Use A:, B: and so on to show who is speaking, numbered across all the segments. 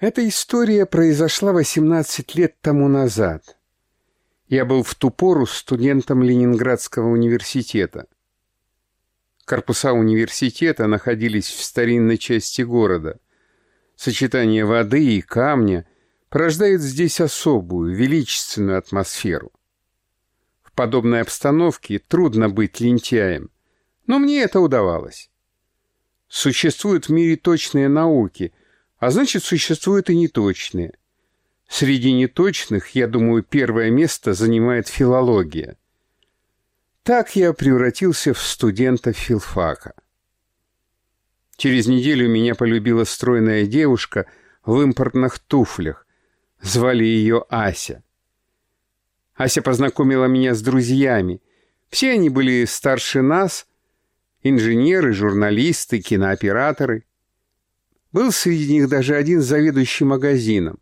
A: Эта история произошла 18 лет тому назад. Я был в ту пору студентом Ленинградского университета. Корпуса университета находились в старинной части города. Сочетание воды и камня порождает здесь особую, величественную атмосферу. В подобной обстановке трудно быть лентяем, но мне это удавалось. Существуют в мире точные науки, а значит, существуют и неточные. Среди неточных, я думаю, первое место занимает филология. Так я превратился в студента филфака. Через неделю меня полюбила стройная девушка в импортных туфлях. Звали ее Ася. Ася познакомила меня с друзьями. Все они были старше нас, инженеры, журналисты, кинооператоры. Был среди них даже один заведующий магазином.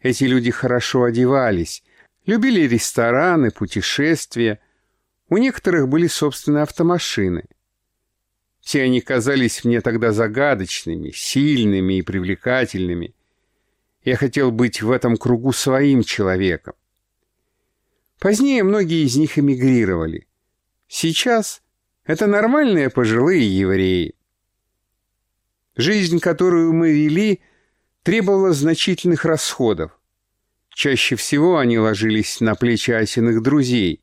A: Эти люди хорошо одевались, любили рестораны, путешествия. У некоторых были собственные автомашины. Все они казались мне тогда загадочными, сильными и привлекательными. Я хотел быть в этом кругу своим человеком. Позднее многие из них эмигрировали. Сейчас это нормальные пожилые евреи. Жизнь, которую мы вели, требовала значительных расходов. Чаще всего они ложились на плечи Асиных друзей.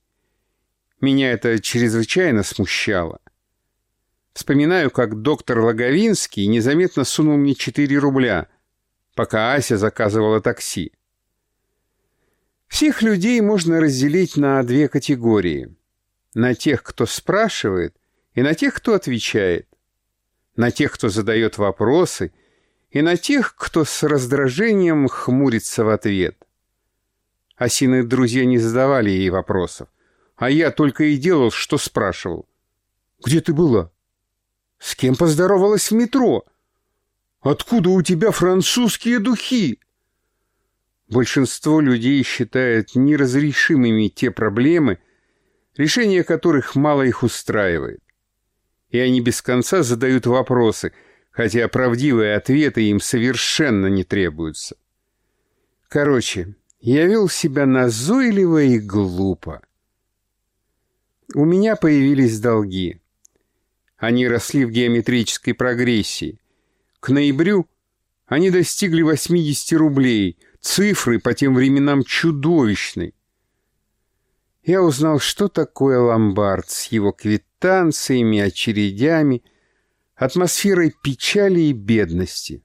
A: Меня это чрезвычайно смущало. Вспоминаю, как доктор Логовинский незаметно сунул мне 4 рубля, пока Ася заказывала такси. Всех людей можно разделить на две категории. На тех, кто спрашивает, и на тех, кто отвечает на тех, кто задает вопросы, и на тех, кто с раздражением хмурится в ответ. Осиные друзья не задавали ей вопросов, а я только и делал, что спрашивал. «Где ты была? С кем поздоровалась в метро? Откуда у тебя французские духи?» Большинство людей считает неразрешимыми те проблемы, решение которых мало их устраивает и они без конца задают вопросы, хотя правдивые ответы им совершенно не требуются. Короче, я вел себя назойливо и глупо. У меня появились долги. Они росли в геометрической прогрессии. К ноябрю они достигли 80 рублей, цифры по тем временам чудовищной. Я узнал, что такое ломбард с его квитанциями, очередями, атмосферой печали и бедности.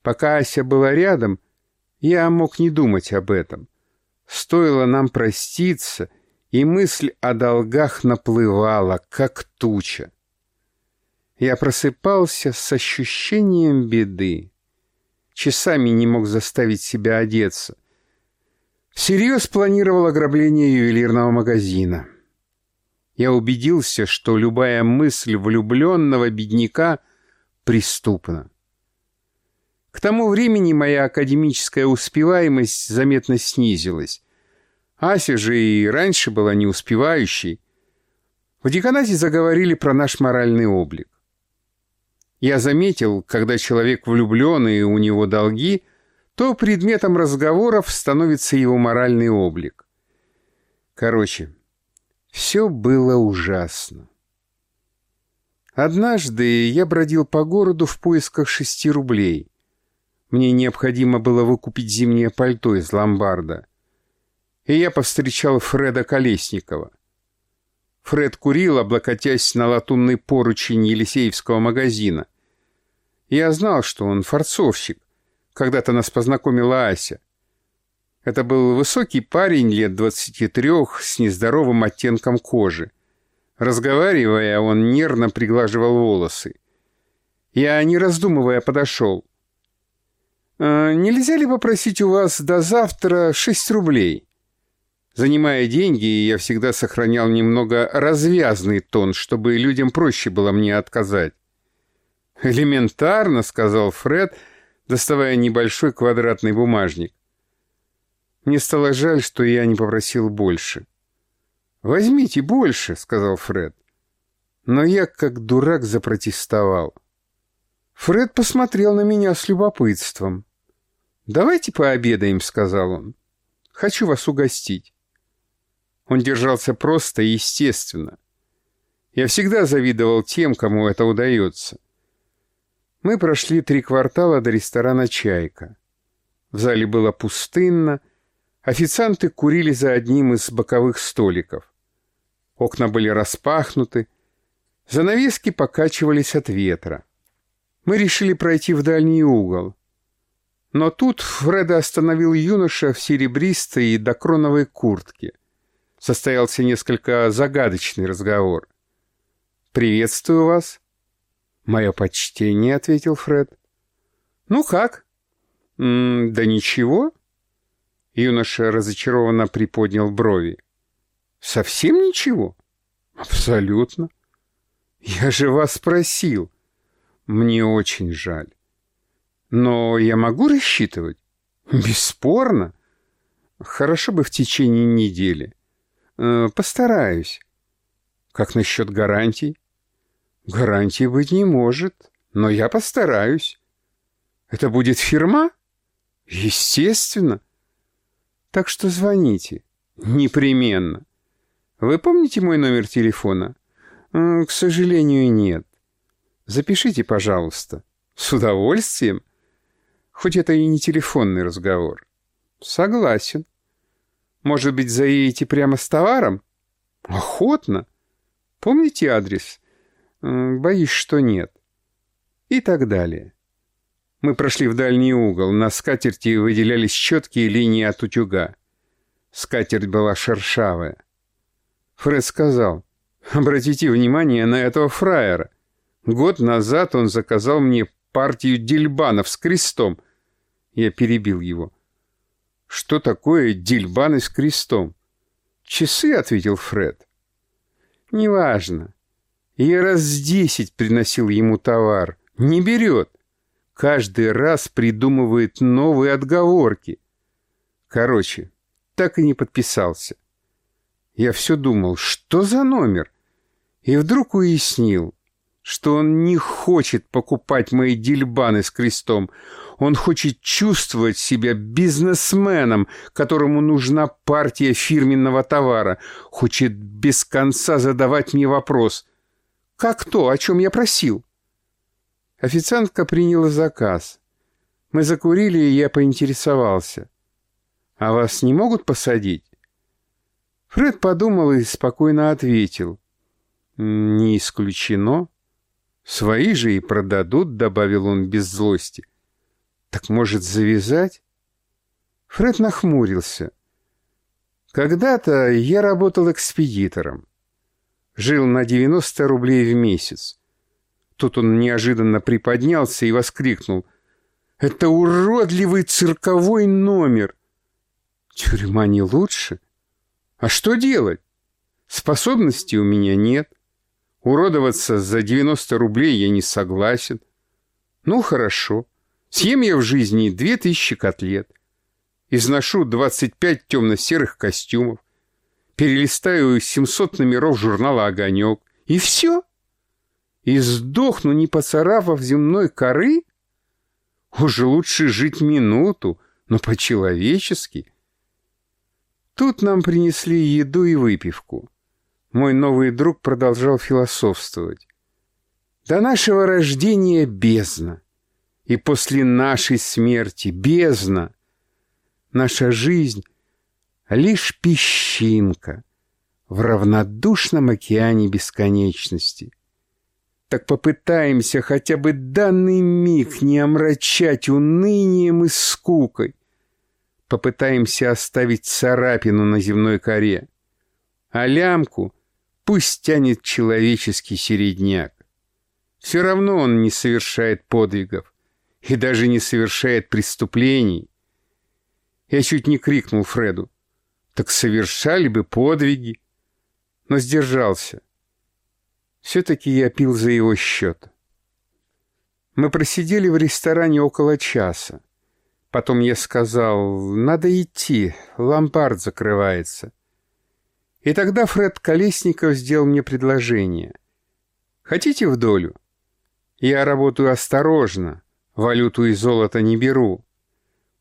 A: Пока Ася была рядом, я мог не думать об этом. Стоило нам проститься, и мысль о долгах наплывала, как туча. Я просыпался с ощущением беды. Часами не мог заставить себя одеться. Всерьез планировал ограбление ювелирного магазина я убедился, что любая мысль влюбленного бедняка преступна. К тому времени моя академическая успеваемость заметно снизилась. Ася же и раньше была неуспевающей. В деканате заговорили про наш моральный облик. Я заметил, когда человек влюблен и у него долги, то предметом разговоров становится его моральный облик. Короче, все было ужасно. Однажды я бродил по городу в поисках шести рублей. Мне необходимо было выкупить зимнее пальто из ломбарда. И я повстречал Фреда Колесникова. Фред курил, облокотясь на латунный поручень Елисеевского магазина. Я знал, что он форцовщик. Когда-то нас познакомила Ася. Это был высокий парень лет 23 с нездоровым оттенком кожи. Разговаривая, он нервно приглаживал волосы. Я, не раздумывая, подошел. «Э, «Нельзя ли попросить у вас до завтра шесть рублей?» Занимая деньги, я всегда сохранял немного развязный тон, чтобы людям проще было мне отказать. «Элементарно», — сказал Фред, доставая небольшой квадратный бумажник. Мне стало жаль, что я не попросил больше. «Возьмите больше», — сказал Фред. Но я, как дурак, запротестовал. Фред посмотрел на меня с любопытством. «Давайте пообедаем», — сказал он. «Хочу вас угостить». Он держался просто и естественно. Я всегда завидовал тем, кому это удается. Мы прошли три квартала до ресторана «Чайка». В зале было пустынно, официанты курили за одним из боковых столиков. Окна были распахнуты, занавески покачивались от ветра. Мы решили пройти в дальний угол. Но тут Фреда остановил юноша в серебристой и докроновой куртке. Состоялся несколько загадочный разговор. «Приветствую вас». «Мое почтение», — ответил Фред. «Ну как?» М -м, «Да ничего». Юноша разочарованно приподнял брови. «Совсем ничего?» «Абсолютно». «Я же вас спросил». Мне очень жаль. Но я могу рассчитывать? Бесспорно. Хорошо бы в течение недели. Э, постараюсь. Как насчет гарантий? Гарантий быть не может, но я постараюсь. Это будет фирма? Естественно. Так что звоните. Непременно. Вы помните мой номер телефона? К сожалению, нет. Запишите, пожалуйста. С удовольствием. Хоть это и не телефонный разговор. Согласен. Может быть, заедете прямо с товаром? Охотно. Помните адрес? Боюсь, что нет. И так далее. Мы прошли в дальний угол. На скатерти выделялись четкие линии от утюга. Скатерть была шершавая. Фред сказал, «Обратите внимание на этого фраера. Год назад он заказал мне партию дельбанов с крестом. Я перебил его. Что такое дельбаны с крестом? Часы, ответил Фред. Неважно. Я раз десять приносил ему товар. Не берет. Каждый раз придумывает новые отговорки. Короче, так и не подписался. Я все думал, что за номер? И вдруг уяснил, что он не хочет покупать мои дельбаны с крестом. Он хочет чувствовать себя бизнесменом, которому нужна партия фирменного товара. Хочет без конца задавать мне вопрос. «Как то, о чем я просил?» Официантка приняла заказ. Мы закурили, и я поинтересовался. «А вас не могут посадить?» Фред подумал и спокойно ответил. «Не исключено». Свои же и продадут, добавил он без злости. Так может завязать? Фред нахмурился. Когда-то я работал экспедитором. Жил на 90 рублей в месяц. Тут он неожиданно приподнялся и воскликнул. «Это уродливый цирковой номер!» «Тюрьма не лучше? А что делать? Способностей у меня нет. Уродоваться за 90 рублей я не согласен. Ну, хорошо. Съем я в жизни 2000 котлет. Изношу 25 темно-серых костюмов. Перелистаю 700 номеров журнала «Огонек». И все. И сдохну, не поцарапав земной коры? Уже лучше жить минуту, но по-человечески. Тут нам принесли еду и выпивку. Мой новый друг продолжал философствовать. До нашего рождения бездна, и после нашей смерти бездна. Наша жизнь — лишь песчинка в равнодушном океане бесконечности. Так попытаемся хотя бы данный миг не омрачать унынием и скукой. Попытаемся оставить царапину на земной коре, а лямку — Пусть тянет человеческий середняк. Все равно он не совершает подвигов и даже не совершает преступлений. Я чуть не крикнул Фреду. Так совершали бы подвиги. Но сдержался. Все-таки я пил за его счет. Мы просидели в ресторане около часа. Потом я сказал, надо идти, ломбард закрывается. И тогда Фред Колесников сделал мне предложение. «Хотите в долю?» Я работаю осторожно, валюту и золото не беру.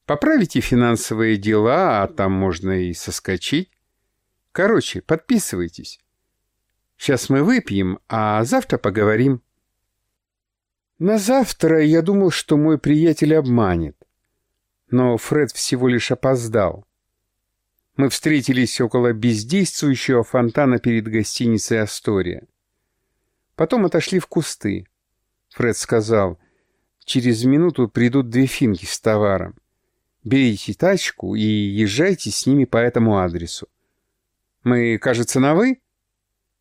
A: Поправите финансовые дела, а там можно и соскочить. Короче, подписывайтесь. Сейчас мы выпьем, а завтра поговорим. На завтра я думал, что мой приятель обманет. Но Фред всего лишь опоздал. Мы встретились около бездействующего фонтана перед гостиницей «Астория». Потом отошли в кусты. Фред сказал, через минуту придут две финки с товаром. Берите тачку и езжайте с ними по этому адресу. Мы, кажется, на «вы»?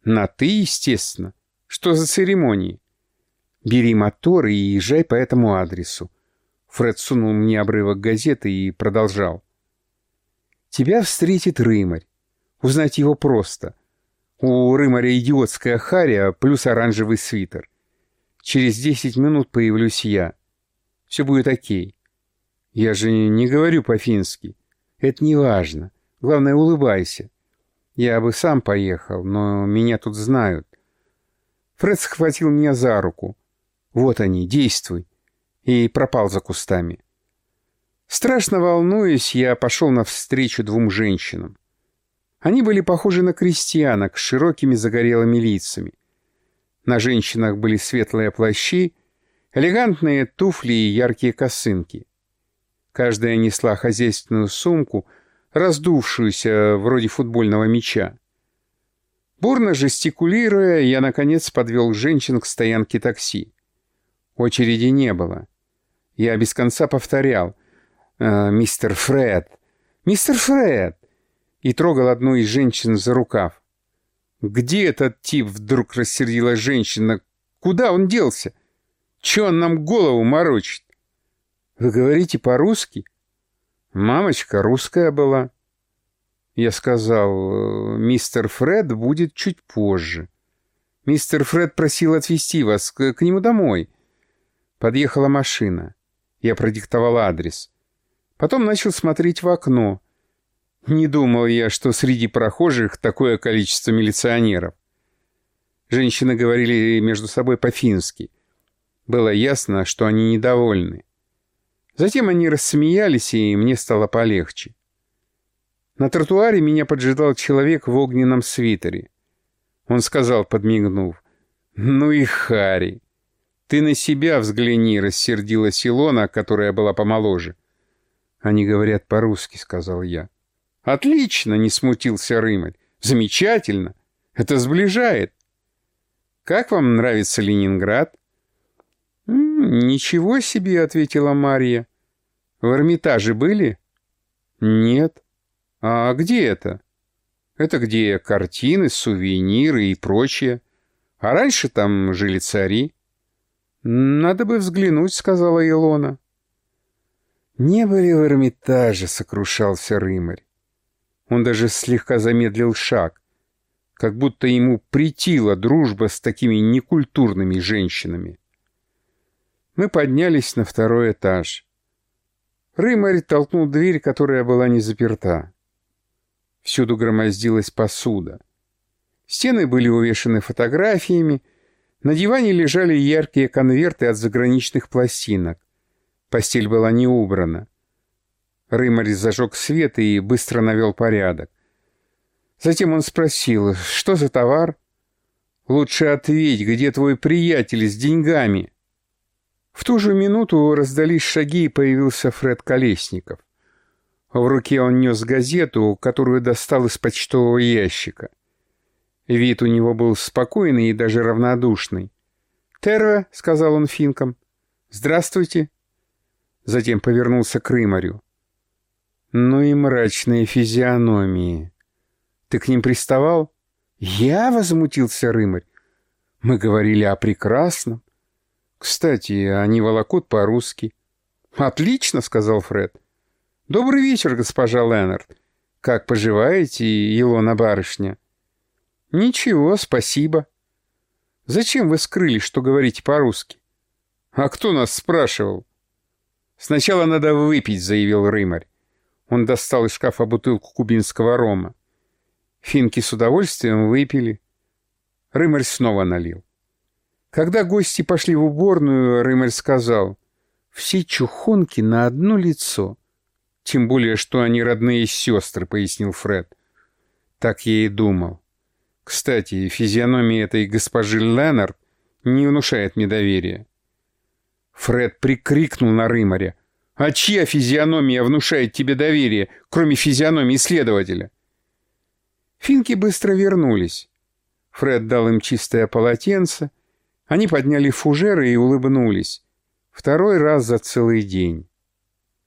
A: На «ты», естественно. Что за церемонии? Бери мотор и езжай по этому адресу. Фред сунул мне обрывок газеты и продолжал. Тебя встретит рымарь. Узнать его просто. У рымаря идиотская харя плюс оранжевый свитер. Через десять минут появлюсь я. Все будет окей. Я же не говорю по-фински. Это не важно. Главное, улыбайся. Я бы сам поехал, но меня тут знают. Фред схватил меня за руку. Вот они, действуй. И пропал за кустами. Страшно волнуясь, я пошел навстречу двум женщинам. Они были похожи на крестьянок с широкими загорелыми лицами. На женщинах были светлые плащи, элегантные туфли и яркие косынки. Каждая несла хозяйственную сумку, раздувшуюся вроде футбольного мяча. Бурно жестикулируя, я, наконец, подвел женщин к стоянке такси. Очереди не было. Я без конца повторял «Э, «Мистер Фред! Мистер Фред!» и трогал одну из женщин за рукав. «Где этот тип?» — вдруг рассердилась женщина. «Куда он делся? Че он нам голову морочит?» «Вы говорите по-русски?» «Мамочка русская была». Я сказал, «Мистер Фред будет чуть позже». «Мистер Фред просил отвезти вас к, к нему домой». Подъехала машина. Я продиктовал адрес. Потом начал смотреть в окно. Не думал я, что среди прохожих такое количество милиционеров. Женщины говорили между собой по-фински. Было ясно, что они недовольны. Затем они рассмеялись, и мне стало полегче. На тротуаре меня поджидал человек в огненном свитере. Он сказал, подмигнув, «Ну и Хари! Ты на себя взгляни!» — рассердилась Илона, которая была помоложе. «Они говорят по-русски», — сказал я. «Отлично!» — не смутился Рымарь. «Замечательно! Это сближает!» «Как вам нравится Ленинград?» «Ничего себе!» — ответила Мария. «В Эрмитаже были?» «Нет». «А где это?» «Это где картины, сувениры и прочее. А раньше там жили цари». «Надо бы взглянуть», — сказала Илона. «Не были в Эрмитаже», — сокрушался Рымарь. Он даже слегка замедлил шаг, как будто ему притила дружба с такими некультурными женщинами. Мы поднялись на второй этаж. Рымарь толкнул дверь, которая была не заперта. Всюду громоздилась посуда. Стены были увешаны фотографиями, на диване лежали яркие конверты от заграничных пластинок. Постель была не убрана. Рымарь зажег свет и быстро навел порядок. Затем он спросил, что за товар? «Лучше ответь, где твой приятель с деньгами?» В ту же минуту раздались шаги и появился Фред Колесников. В руке он нес газету, которую достал из почтового ящика. Вид у него был спокойный и даже равнодушный. «Терра», — сказал он финкам, — «здравствуйте». Затем повернулся к Рымарю. «Ну и мрачные физиономии. Ты к ним приставал?» «Я?» — возмутился Рымарь. «Мы говорили о прекрасном. Кстати, они волокут по-русски». «Отлично», — сказал Фред. «Добрый вечер, госпожа Леннард. Как поживаете, Илона барышня?» «Ничего, спасибо». «Зачем вы скрыли, что говорите по-русски?» «А кто нас спрашивал?» «Сначала надо выпить», — заявил Рымарь. Он достал из шкафа бутылку кубинского рома. Финки с удовольствием выпили. Рымарь снова налил. Когда гости пошли в уборную, Рымель сказал, «Все чухонки на одно лицо». «Тем более, что они родные сестры», — пояснил Фред. Так я и думал. Кстати, физиономия этой госпожи Леннард не внушает мне доверия. Фред прикрикнул на Рымаря. «А чья физиономия внушает тебе доверие, кроме физиономии следователя?» Финки быстро вернулись. Фред дал им чистое полотенце. Они подняли фужеры и улыбнулись. Второй раз за целый день.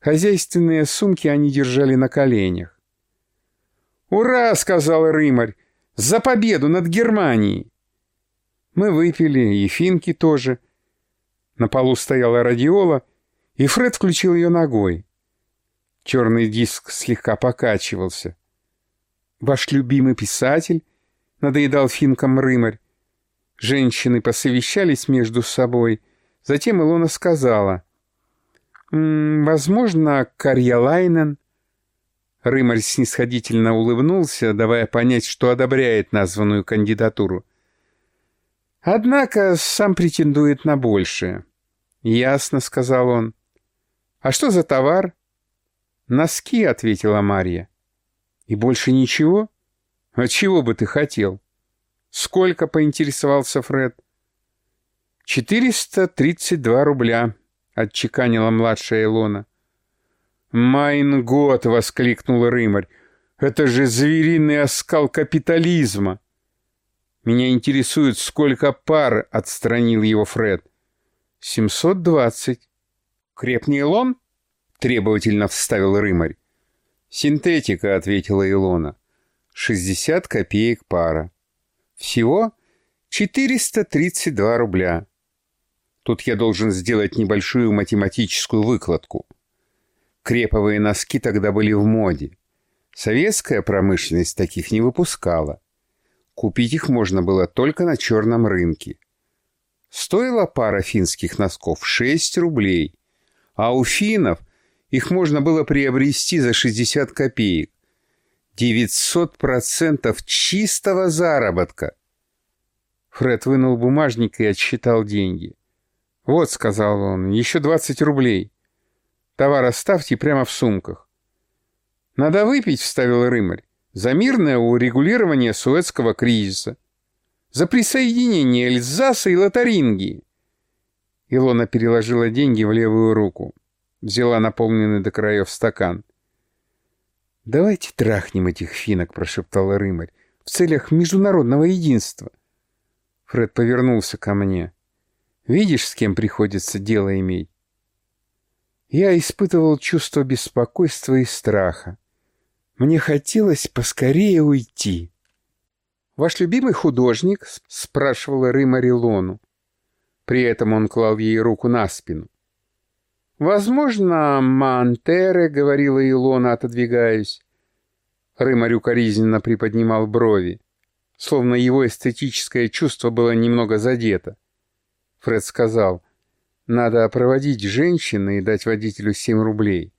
A: Хозяйственные сумки они держали на коленях. «Ура!» — сказал Рымарь. «За победу над Германией!» Мы выпили, и финки тоже. На полу стояла радиола, и Фред включил ее ногой. Черный диск слегка покачивался. «Ваш любимый писатель?» — надоедал финкам Рымарь. Женщины посовещались между собой. Затем Илона сказала. «М -м, «Возможно, Карьялайнен?» Рымарь снисходительно улыбнулся, давая понять, что одобряет названную кандидатуру. «Однако сам претендует на большее». «Ясно», — сказал он. «А что за товар?» «Носки», — ответила Марья. «И больше ничего?» «А чего бы ты хотел?» «Сколько?» — поинтересовался Фред. «Четыреста тридцать два рубля», — отчеканила младшая Илона. «Майн год!» — воскликнул Рымарь. «Это же звериный оскал капитализма!» «Меня интересует, сколько пар!» — отстранил его Фред. «Семьсот двадцать». «Крепний лон?» — требовательно вставил Рымарь. «Синтетика», — ответила Илона. «Шестьдесят копеек пара». «Всего четыреста тридцать два рубля». Тут я должен сделать небольшую математическую выкладку — Креповые носки тогда были в моде. Советская промышленность таких не выпускала. Купить их можно было только на черном рынке. Стоила пара финских носков 6 рублей, а у финнов их можно было приобрести за 60 копеек. 900% чистого заработка. Фред вынул бумажник и отсчитал деньги. «Вот», — сказал он, — «еще 20 рублей». Товар оставьте прямо в сумках. «Надо выпить», — вставил Рымарь, — «за мирное урегулирование Суэцкого кризиса, за присоединение Эльзаса и Лотарингии». Илона переложила деньги в левую руку, взяла наполненный до краев стакан. «Давайте трахнем этих финок», — прошептал Рымарь, — «в целях международного единства». Фред повернулся ко мне. «Видишь, с кем приходится дело иметь? Я испытывал чувство беспокойства и страха. Мне хотелось поскорее уйти. «Ваш любимый художник?» — спрашивала Рыма Рилону. При этом он клал ей руку на спину. «Возможно, Мантере», — говорила Илона, отодвигаясь. Рымарь укоризненно приподнимал брови, словно его эстетическое чувство было немного задето. Фред сказал — надо проводить женщины и дать водителю 7 рублей.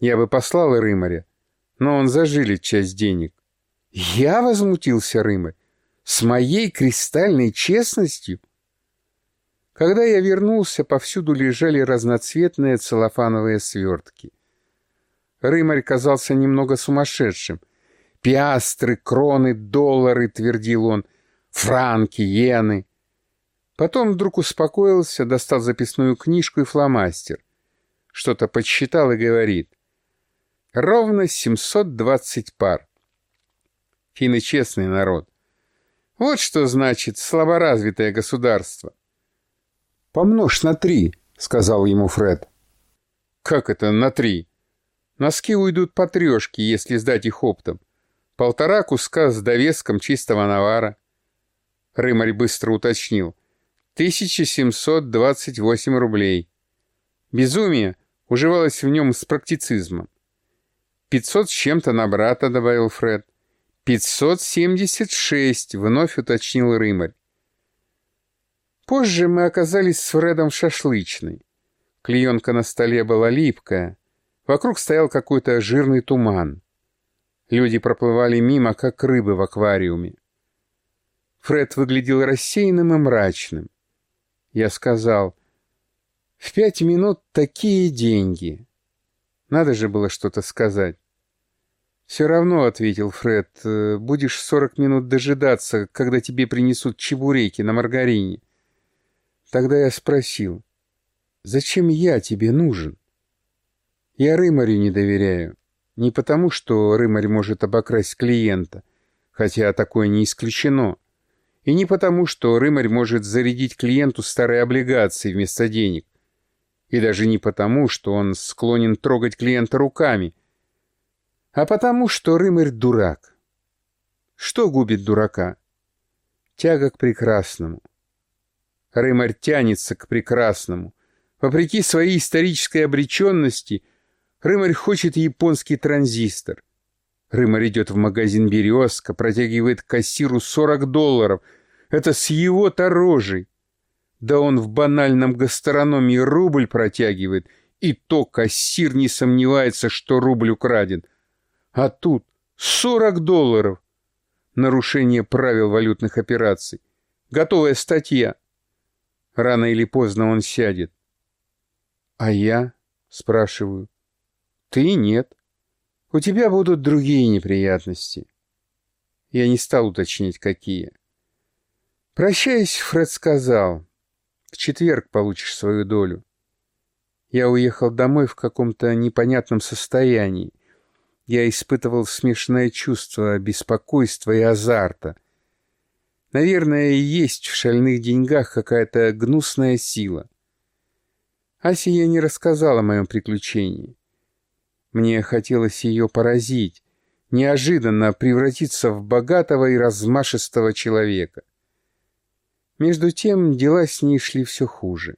A: Я бы послал Рымаря, но он зажилит часть денег. Я возмутился Рымарь. С моей кристальной честностью? Когда я вернулся, повсюду лежали разноцветные целлофановые свертки. Рымарь казался немного сумасшедшим. «Пиастры, кроны, доллары», — твердил он, — «франки, иены». Потом вдруг успокоился, достал записную книжку и фломастер. Что-то подсчитал и говорит. Ровно 720 пар. Финны честный народ. Вот что значит слаборазвитое государство. «Помножь на три», — сказал ему Фред. «Как это на три? Носки уйдут по трешке, если сдать их оптом. Полтора куска с довеском чистого навара». Рымарь быстро уточнил — 1728 рублей. Безумие уживалось в нем с практицизмом. «Пятьсот с чем-то на брата», — добавил Фред. «Пятьсот семьдесят шесть», — вновь уточнил Рымарь. Позже мы оказались с Фредом в шашлычной. Клеенка на столе была липкая. Вокруг стоял какой-то жирный туман. Люди проплывали мимо, как рыбы в аквариуме. Фред выглядел рассеянным и мрачным. Я сказал, в пять минут такие деньги. Надо же было что-то сказать. «Все равно», — ответил Фред, — «будешь сорок минут дожидаться, когда тебе принесут чебуреки на маргарине». Тогда я спросил, «Зачем я тебе нужен?» «Я Рымарю не доверяю. Не потому, что Рымарь может обокрасть клиента, хотя такое не исключено, и не потому, что Рымарь может зарядить клиенту старые облигации вместо денег, и даже не потому, что он склонен трогать клиента руками — а потому, что Рымарь дурак. Что губит дурака? Тяга к прекрасному. Рымарь тянется к прекрасному. Вопреки своей исторической обреченности, Рымарь хочет японский транзистор. Рымарь идет в магазин «Березка», протягивает кассиру 40 долларов. Это с его-то рожей. Да он в банальном гастрономии рубль протягивает, и то кассир не сомневается, что рубль украден — а тут 40 долларов. Нарушение правил валютных операций. Готовая статья. Рано или поздно он сядет. А я? Спрашиваю. Ты нет. У тебя будут другие неприятности. Я не стал уточнять, какие. Прощаясь, Фред сказал. В четверг получишь свою долю. Я уехал домой в каком-то непонятном состоянии я испытывал смешанное чувство беспокойства и азарта. Наверное, есть в шальных деньгах какая-то гнусная сила. Асе я не рассказала о моем приключении. Мне хотелось ее поразить, неожиданно превратиться в богатого и размашистого человека. Между тем дела с ней шли все хуже.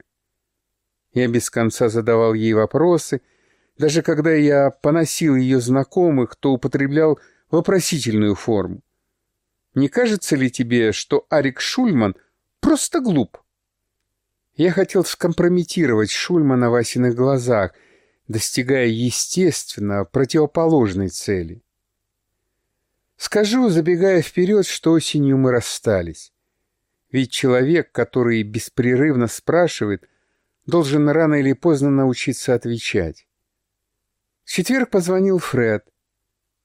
A: Я без конца задавал ей вопросы — даже когда я поносил ее знакомых, то употреблял вопросительную форму. Не кажется ли тебе, что Арик Шульман просто глуп? Я хотел скомпрометировать Шульмана в Асиных глазах, достигая, естественно, противоположной цели. Скажу, забегая вперед, что осенью мы расстались. Ведь человек, который беспрерывно спрашивает, должен рано или поздно научиться отвечать. В четверг позвонил Фред.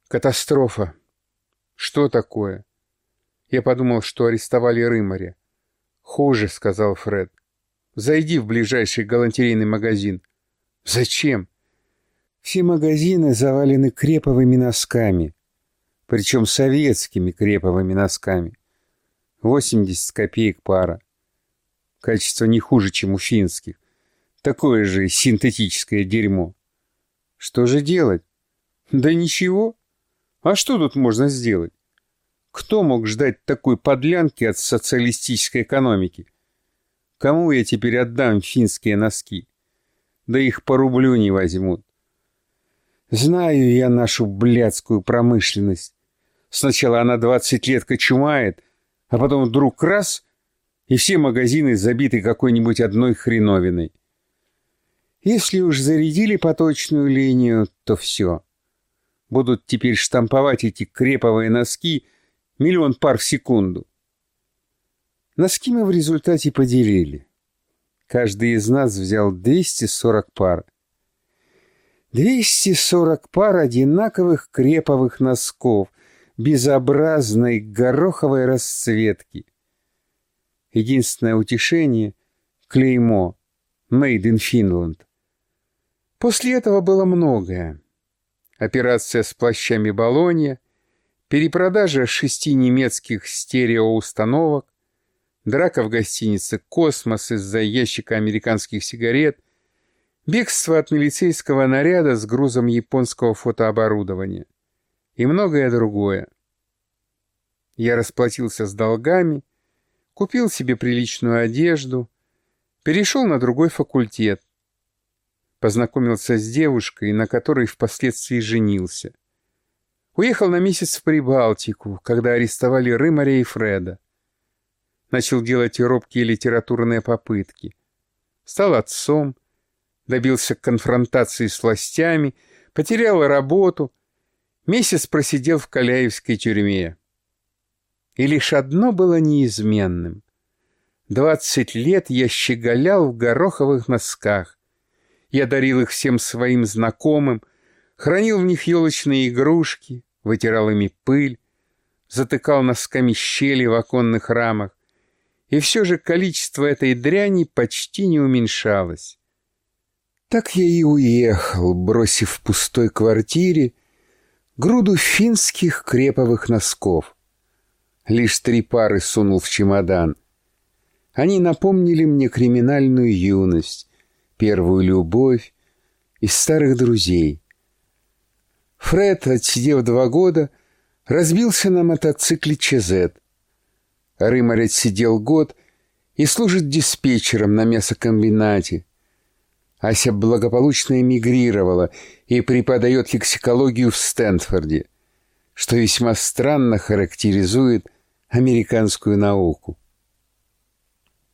A: Катастрофа. Что такое? Я подумал, что арестовали Рымаря. Хуже, сказал Фред. Зайди в ближайший галантерейный магазин. Зачем? Все магазины завалены креповыми носками. Причем советскими креповыми носками. 80 копеек пара. Качество не хуже, чем у финских. Такое же синтетическое дерьмо. Что же делать? Да ничего. А что тут можно сделать? Кто мог ждать такой подлянки от социалистической экономики? Кому я теперь отдам финские носки? Да их по рублю не возьмут. Знаю я нашу блядскую промышленность. Сначала она 20 лет кочумает, а потом вдруг раз, и все магазины забиты какой-нибудь одной хреновиной. Если уж зарядили поточную линию, то все. Будут теперь штамповать эти креповые носки миллион пар в секунду. Носки мы в результате поделили. Каждый из нас взял 240 пар. 240 пар одинаковых креповых носков безобразной гороховой расцветки. Единственное утешение — клеймо «Made in Finland». После этого было многое. Операция с плащами Болонья, перепродажа шести немецких стереоустановок, драка в гостинице «Космос» из-за ящика американских сигарет, бегство от милицейского наряда с грузом японского фотооборудования и многое другое. Я расплатился с долгами, купил себе приличную одежду, перешел на другой факультет, Познакомился с девушкой, на которой впоследствии женился. Уехал на месяц в Прибалтику, когда арестовали Рымаря и Фреда. Начал делать робкие литературные попытки. Стал отцом, добился конфронтации с властями, потерял работу, месяц просидел в Каляевской тюрьме. И лишь одно было неизменным. Двадцать лет я щеголял в гороховых носках. Я дарил их всем своим знакомым, хранил в них елочные игрушки, вытирал ими пыль, затыкал носками щели в оконных рамах, и все же количество этой дряни почти не уменьшалось. Так я и уехал, бросив в пустой квартире груду финских креповых носков. Лишь три пары сунул в чемодан. Они напомнили мне криминальную юность, первую любовь и старых друзей. Фред, отсидев два года, разбился на мотоцикле ЧЗ. Рымарь отсидел год и служит диспетчером на мясокомбинате. Ася благополучно эмигрировала и преподает лексикологию в Стэнфорде, что весьма странно характеризует американскую науку.